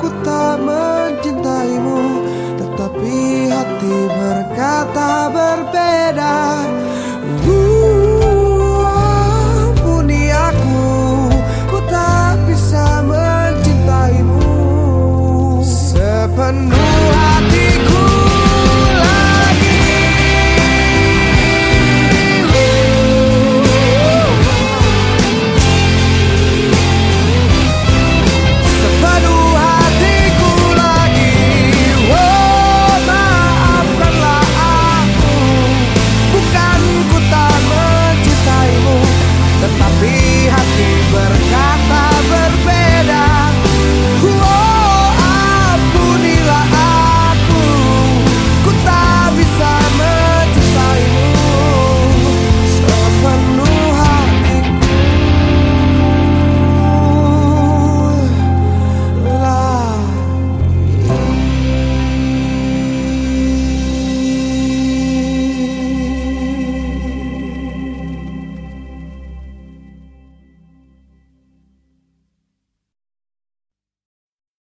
ku tak mencintaimu Tetapi hati berkata berbeda. Penuh Ku tak bisa mencintaimu.